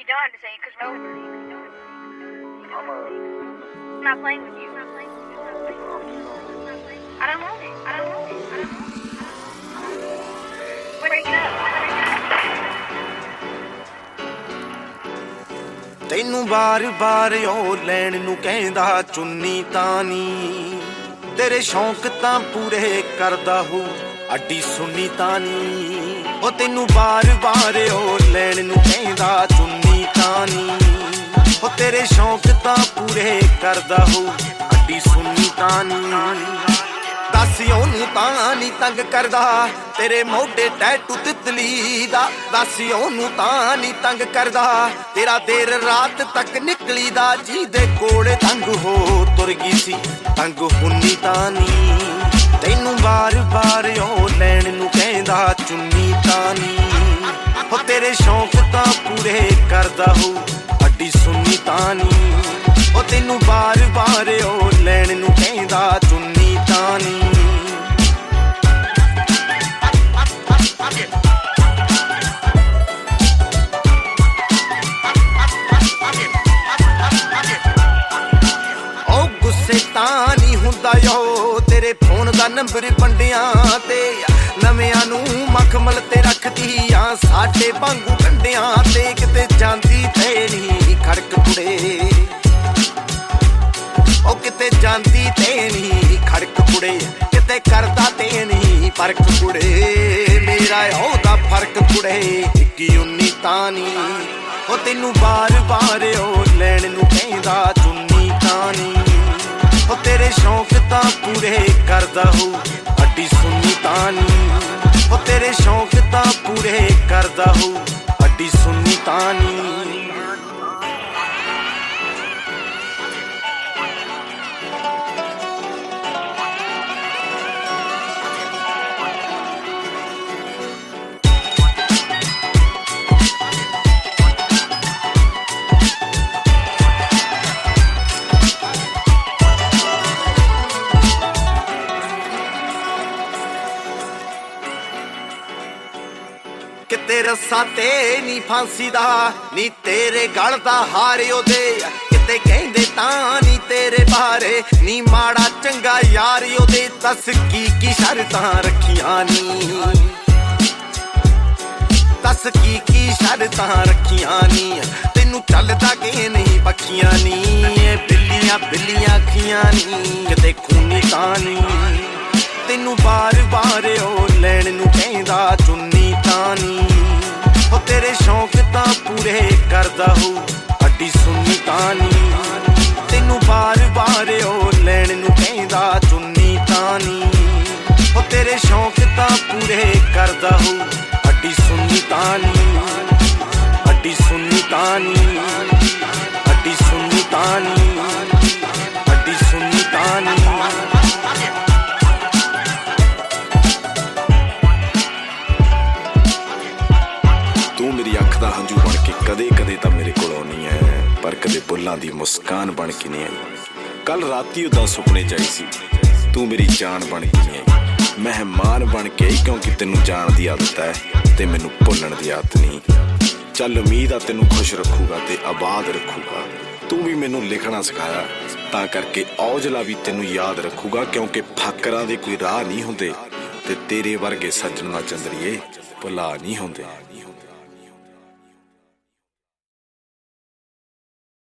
You don't have to say it because no. I'm not playing with you. I'm not playing with you. I'm not playing with you. I don't want it. I don't want it. I don't want it. We're breaking up. ਤੈਨੂੰ ਬਾਰ-ਬਾਰ ਉਹ ਲੈਣ ਨੂੰ ਕਹਿੰਦਾ ਚੁੰਨੀ ਤਾਨੀ ਤੇਰੇ ਸ਼ੌਂਕ ਤਾਂ ਪੂਰੇ ਕਰਦਾ ਹੋ ਅੱਡੀ ਸੁੰਨੀ ਤਾਨੀ ਉਹ ਤੈਨੂੰ ਬਾਰ-ਬਾਰ ਉਹ ਲੈਣ ਨੂੰ ਕਹਿੰਦਾ ਚੁੰਨੀ ਤਾਨੀ ਉਹ ਤੇਰੇ ਸ਼ੌਂਕ ਤਾਂ ਪੂਰੇ ਕਰਦਾ ਹੋ ਅੱਡੀ ਸੁੰਨੀ ਤਾਨੀ। ਦੱਸ ਉਹਨੂੰ ਤਾਂ ਨਹੀਂ ਤੰਗ ਕਰਦਾ। ਤੇਰੇ ਮੋਢੇ ਟੈਟੂ ਤਿਤਲੀ ਦਾ। ਦੱਸ ਉਹਨੂੰ ਤਾਂ ਨਹੀਂ ਤੰਗ ਕਰਦਾ। ਤੇਰਾ ਦੇਰ ਰਾਤ ਤੱਕ ਨਿਕਲੀ ਦਾ ਜਿਹਦੇ ਕੋਲੇ ਤੰਗ ਹੋ ਤੁਰ ਗਈ ਸੀ। ਤੰਗ ਹੁੰਨੀ ਤਾਂ ਨਹੀਂ ਤੈਨੂੰ ਬਾਰ-ਬਾਰ ਉਹ ਲੈਣ ਨੂੰ ਕਹਿੰਦਾ, ਚੁੰਨੀ ਤਾਂ ਨਹੀਂ ਉਹ ਤੇਰੇ ਸ਼ੌਂਕ ਤਾਂ ਪੂਰੇ ਕਰਦਾ ਹੋ ਅੱਡੀ ਸੁੰਨੀ ਤਾਂ ਨਹੀਂ ਉਹ ਤੈਨੂੰ ਬਾਰ-ਬਾਰ ਉਹ ਲੈਣ ਨੂੰ ਕਹਿੰਦਾ ਚੁੰਨੀ ਤਾਂ ਨਹੀਂ ਉਹ ਗੁੱਸੇ ਤਾਂ ਨਹੀਂ ਹੁੰਦਾ ਯੋ, ਤੇਰੇ ਫੋਨ ਦਾ ਨੰਬਰ ਵੰਡਿਆਂ ਤੇ ਨਵਿਆਂ ਨੂੰ ਮਖਮਲ ਤੇ ਰੱਖਦੀ ਆ, ਸਾਡੇ ਵਾਂਗੂ ਕੰਡਿਆਂ ਤੇ ਕਿਤੇ ਜਾਂਦੀ ਤੇ ਕਰਦਾ ਤੇ ਨਹੀਂ ਫ਼ਰਕ ਕੁੜੇ ਮੇਰਾ ਉਹਦਾ ਫ਼ਰਕ ਕੁੜੇ ਇੱਕੀ ਉਨੀ ਤਾਂ ਨਹੀਂ। ਉਹ ਤੈਨੂੰ ਬਾਰ-ਬਾਰ ਉਹ ਲੈਣ ਨੂੰ ਕਹਿੰਦਾ, ਚੁੰਨੀ ਤਾਂ ਨਹੀਂ। ਉਹ ਤੇਰੇ ਸ਼ੌਂਕ ਤਾਂ ਪੂਰੇ ਕਰਦਾ ਹੋ, ਅੱਡੀ ਸੁੰਨੀ ਤਾਂ ਨਹੀਂ। ਉਹ ਤੇਰੇ ਸ਼ੌਂਕ ਤਾਂ ਪੂਰੇ ਕਰਦਾ ਹੋ ਕਿਤੇ ਰੱਸਾ ਤੇ ਨਹੀਂ ਫਾਂਸੀ ਦਾ ਨੀ ਤੇਰੇ ਗਲ ਦਾ ਹਾਰ ਉਹਦੇ। ਕਿਤੇ ਕਹਿੰਦੇ ਤਾਂ ਨਹੀਂ ਤੇਰੇ ਬਾਰੇ, ਨੀ ਮਾੜਾ ਚੰਗਾ ਯਾਰ ਉਹਦੇ। ਦੱਸ ਕੀ ਕੀ ਸ਼ਰਤਾਂ ਰੱਖੀਆਂ ਨੀ। ਦੱਸ ਕੀ ਕੀ ਸ਼ਰਤਾਂ ਰੱਖੀਆਂ ਨੀ। ਤੈਨੂੰ ਚੱਲਦਾ ਕਿ ਨਹੀਂ ਪੱਖੀਆਂ ਨੀ। ਬਿੱਲੀਆਂ ਬਿੱਲੀਆਂ ਅੱਖੀਆਂ ਨੀ। ਕਿਤੇ ਖੂਨੀ ਕਾਨੀ ਤੈਨੂੰ ਬਾਰ-ਬਾਰ ਕਰਦਾ ਹੋ ਅੱਡੀ ਸੁੰਨੀ ਤਾਂ ਨਹੀਂ ਤੈਨੂੰ ਬਾਰ-ਬਾਰ ਉਹ ਲੈਣ ਨੂੰ ਕਹਿੰਦਾ, ਚੁੰਨੀ ਤਾਂ ਨਹੀਂ ਉਹ ਤੇਰੇ ਸ਼ੌਂਕ ਤਾਂ ਪੂਰੇ ਕਰਦਾ ਹੋ। ਹੰਝੂ ਬਣ ਕੇ ਕਦੇ-ਕਦੇ ਤਾਂ ਮੇਰੇ ਕੋਲ ਆਉਣੀ ਐ ਪਰ ਕਦੇ ਬੁੱਲਾਂ ਦੀ ਮੁਸਕਾਨ ਬਣ ਕੇ ਨਹੀਂ ਆਈ। ਕੱਲ ਰਾਤੀ ਉਹਦਾ ਸੁਪਨੇ ਚ ਆਈ ਸੀ, ਤੂੰ ਮੇਰੀ ਜਾਨ ਬਣ ਕੇ ਨਹੀਂ ਮਹਿਮਾਨ ਬਣ ਕੇ ਆਈ ਕਿਉਂਕਿ ਤੈਨੂੰ ਜਾਣ ਦੀ ਆਦਤ ਐ ਤੇ ਮੈਨੂੰ ਭੁੱਲਣ ਦੀ ਆਦਤ ਨਹੀਂ। ਚੱਲ ਉਮੀਦ ਆ ਤੈਨੂੰ ਖੁਸ਼ ਰੱਖੂਗਾ ਤੇ ਆਬਾਦ ਰੱਖੂਗਾ। ਤੂੰ ਵੀ ਮੈਨੂੰ ਲਿਖਣਾ ਸਿਖਾਇਆ, ਤਾਂ ਕਰਕੇ ਔਜਲਾ ਵੀ ਤੈਨੂੰ ਯਾਦ ਰੱਖੂਗਾ ਕਿਉਂਕਿ ਫਾਕਰਾਂ ਦੇ ਕੋਈ ਰਾਹ ਨਹੀਂ ਹੁੰਦੇ ਤੇ ਤੇਰੇ ਵਰਗੇ ਸੱਜਣ ਦਾ ਚੰਦਰੀਏ ਭੁਲਾ ਨਹੀਂ ਹੁੰਦੇ।